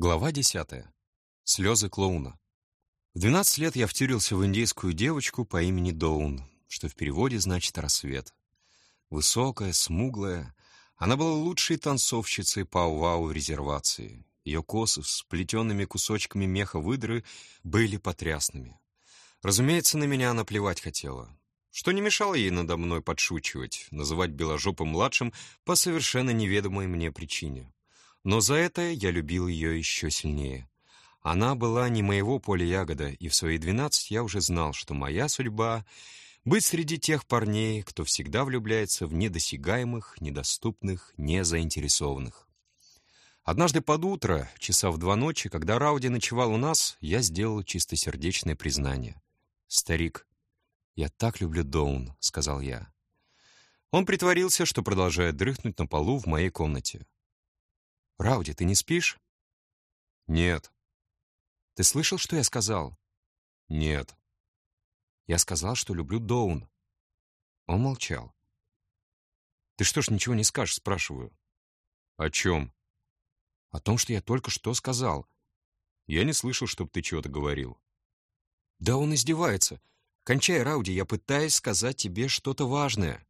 Глава десятая. Слезы клоуна. В 12 лет я втюрился в индейскую девочку по имени Доун, что в переводе значит «рассвет». Высокая, смуглая, она была лучшей танцовщицей пау-вау в резервации. Ее косы с плетенными кусочками меха выдры были потрясными. Разумеется, на меня она плевать хотела, что не мешало ей надо мной подшучивать, называть Беложопым младшим по совершенно неведомой мне причине. Но за это я любил ее еще сильнее. Она была не моего поля ягода, и в свои двенадцать я уже знал, что моя судьба — быть среди тех парней, кто всегда влюбляется в недосягаемых, недоступных, незаинтересованных. Однажды под утро, часа в два ночи, когда Рауди ночевал у нас, я сделал чистосердечное признание. «Старик, я так люблю Доун», — сказал я. Он притворился, что продолжает дрыхнуть на полу в моей комнате. «Рауди, ты не спишь?» «Нет». «Ты слышал, что я сказал?» «Нет». «Я сказал, что люблю Доун». Он молчал. «Ты что ж ничего не скажешь?» — спрашиваю. «О чем?» «О том, что я только что сказал». «Я не слышал, чтоб ты чего-то говорил». «Да он издевается. Кончай, Рауди, я пытаюсь сказать тебе что-то важное».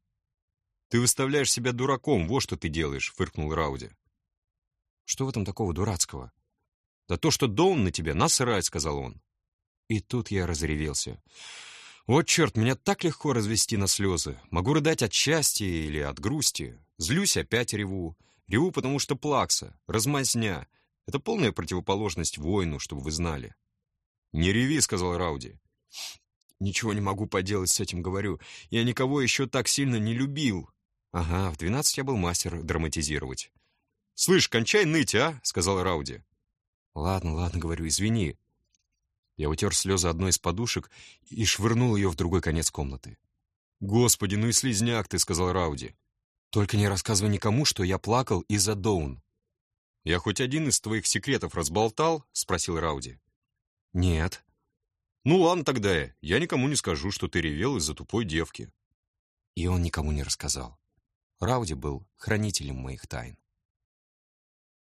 «Ты выставляешь себя дураком, вот что ты делаешь», — фыркнул Рауди. Что в этом такого дурацкого? Да то, что Доун на тебя насрать, сказал он. И тут я разревелся. Вот черт, меня так легко развести на слезы. Могу рыдать от счастья или от грусти. Злюсь, опять реву. Реву, потому что плакса, размазня. Это полная противоположность воину, чтобы вы знали. «Не реви», — сказал Рауди. «Ничего не могу поделать с этим, говорю. Я никого еще так сильно не любил». Ага, в двенадцать я был мастер драматизировать. «Слышь, кончай ныть, а!» — сказал Рауди. «Ладно, ладно, — говорю, — извини». Я утер слезы одной из подушек и швырнул ее в другой конец комнаты. «Господи, ну и слезняк ты!» — сказал Рауди. «Только не рассказывай никому, что я плакал из-за Доун». «Я хоть один из твоих секретов разболтал?» — спросил Рауди. «Нет». «Ну ладно тогда, я никому не скажу, что ты ревел из-за тупой девки». И он никому не рассказал. Рауди был хранителем моих тайн.